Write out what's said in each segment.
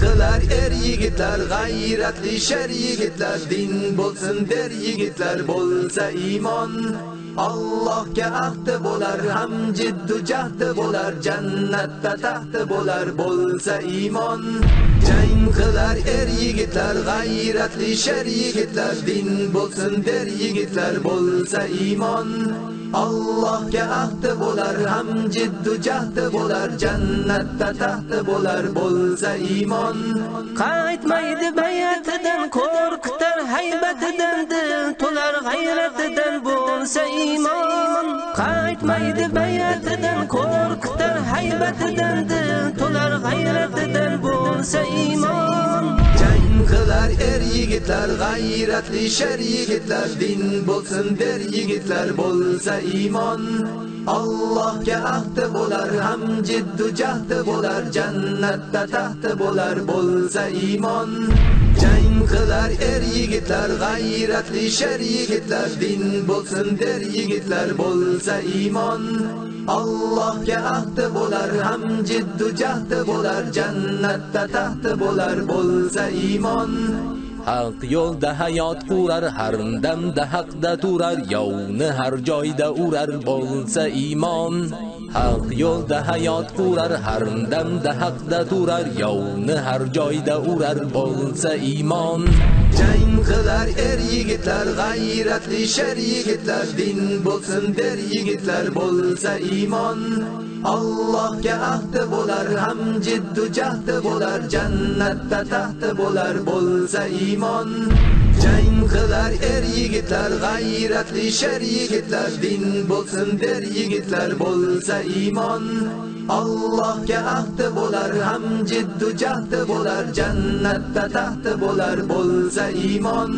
qilar er yigitlar g'ayratli sher yigitlar din bo'lsin der yigitlar bo'lsa iymon. Allohga ahdi bo'lar ham jiddu jahdi bo'lar jannatda taxti bo'lar bo'lsa iymon. Jang qilar er yigitlar g'ayratli sher yigitlar din bo'lsin der yigitlar bo'lsa iymon. Allohga ahdi bo'lar ham jiddu jahdi bo'lar jannatda taxti bo'lar bo'lsa iymon. Qaytmaydi bayatidan qo'rqitar haybatidan dil to'lar g'ayratidan bo'lsa iymon. Qaytmaydi bayatidan qo'rqitar haybatidan dil to'lar g'ayratidan bo'lsa iymon. Qilar er yigitlar g'ayratli sher yigitlar din bo'lsin der yigitlar bo'lsa iymon. Allohga ahdi bo'lar ham jiddu jahdi bo'lar jannatda taxti bo'lar bo'lsa iymon. Jang qilar er yigitlar g'ayratli sher yigitlar din bo'lsin der yigitlar bo'lsa iymon. Allohga ahdi bo'lar ham jiddu jahdi bo'lar jannatda taxti bo'lar bo'lsa iymon. Haq yo'lda hayot qurar, har damda haqda turar, yovni har joyda urar bo'lsa iymon. Haq yo'lda hayot qurar, har damda haqda turar, yovni har joyda urar bo'lsa iymon. jang qilar er yigitlar g'ayratli sher yigitlar din bo'lsin der yigitlar bo'lsa iymon Allohga ahdi bo'lar ham jiddu jahdi bo'lar jannatda taxti bo'lar bo'lsa iymon. Jang qilar er yigitlar g'ayratli sher yigitlar din bo'lsin der yigitlar bo'lsa iymon. Allohga ahdi bo'lar ham jiddu jahdi bo'lar jannatda taxti bo'lar bo'lsa iymon.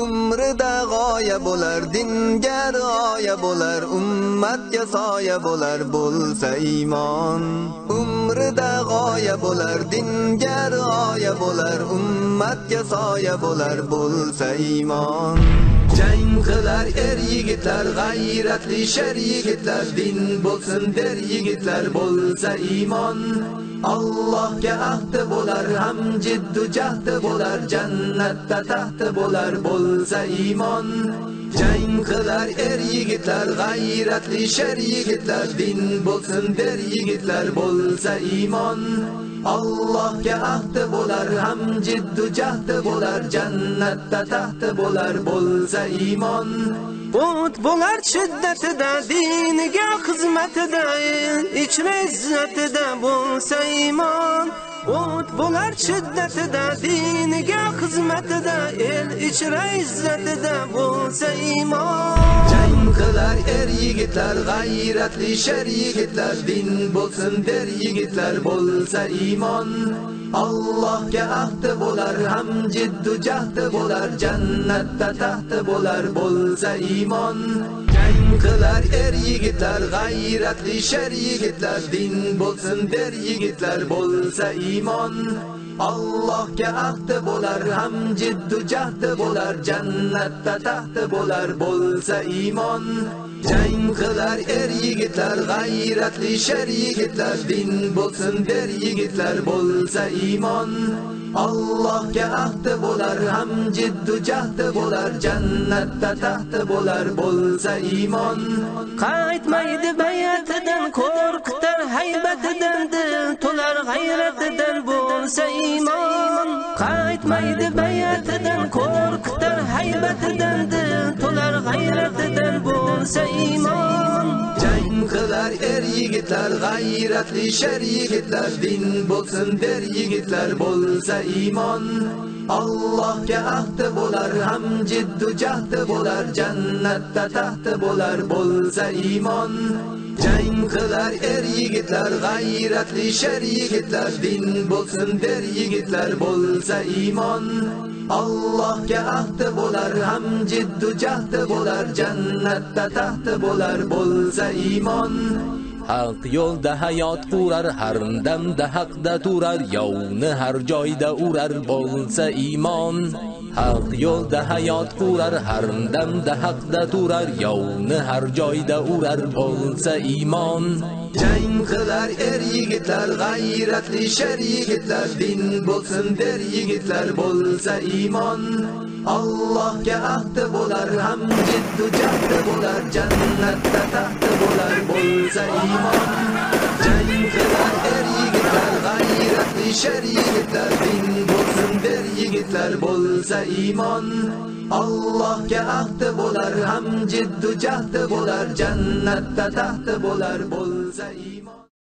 Umrida g'oya bo'lar, dinga rioya bo'lar, ummatga soya bo'lar bo'lsa iymon. Umrida g'oya bo'lar, dinga rioya bo'lar, ummatga soya bo'lar bo'lsa iymon. jang qilar er yigitlar g'ayratli sher yigitlar din bo'lsin der yigitlar bo'lsa iymon Allohga ahdi bo'lar ham jiddu jahdi bo'lar jannatda taxti bo'lar bo'lsa iymon. Jang qilar er yigitlar g'ayratli sher yigitlar din bo'lsin der yigitlar bo'lsa iymon. Allohga ahdi bo'lar ham jiddu jahdi bo'lar jannatda taxti bo'lar bo'lsa iymon. O't bo'lar shiddatida diniga xizmatida ichra izzatida bo'lsa iymon. O't bo'lar shiddatida diniga xizmatida el ichra izzatida bo'lsa iymon. Jang qilar er yigitlar g'ayratli sher yigitlar din bo'lsin der yigitlar bo'lsa iymon. Allohga ahdi bo'lar ham jiddu jahdi bo'lar jannatda taxti bo'lar bo'lsa iymon. Jang qilar er yigitlar g'ayratli sher yigitlar. Din bo'lsin der yigitlar bo'lsa iymon. Allohga ahdi bo'lar ham jiddu jahdi bo'lar jannatda taxti bo'lar bo'lsa iymon. Jang qilar er yigitlar g'ayratli sher yigitlar din bo'lsin der yigitlar bo'lsa iymon. Allohga ahdi bo'lar ham jiddu jahdi bo'lar jannatda taxti bo'lar bo'lsa iymon. Qaytmaydi bayatidan qo'rqitar haybatidan dil to'lar g'ayratidan. Bo'lsa iymon qaytmaydi bayatidan qo'rqitar haybatidan dil to'lar g'ayratidan bo'lsa iymon jang qilar er yigitlar g'ayratli sher yigitlar din bo'lsin der yigitlar bo'lsa iymon Allohga ahdi bo'lar ham jiddu jahdi bo'lar jannatda taxti bo'lar bo'lsa iymon jang qilar er yigitlar g'ayratli sher yigitlar din bo'lsin der yigitlar bo'lsa iymon. Allohga ahdi bo'lar ham jiddu jahdi bo'lar jannatda taxti bo'lar bo'lsa iymon. Haq yo'lda hayot qurar, har damda haqda turar, yovni har joyda urar bo'lsa iymon. Haq yo'lda hayot qurar, har damda haqda turar, yovni har joyda urar bo'lsa iymon. jang qilar er yigitlar g'ayratli sher yigitlar din bo'lsin der yigitlar bo'lsa iymon Allohga ahdi bo'lar ham jiddu jahdi bo'lar jannatda taxti bo'lar bo'lsa iymon. Jang qilar er yigitlar g'ayratli sher yigitlar din bo'lsin der yigitlar bo'lsa iymon. Allohga ahdi bo'lar ham jiddu jahdi bo'lar jannatda taxti bo'lar bo'lsa iymon.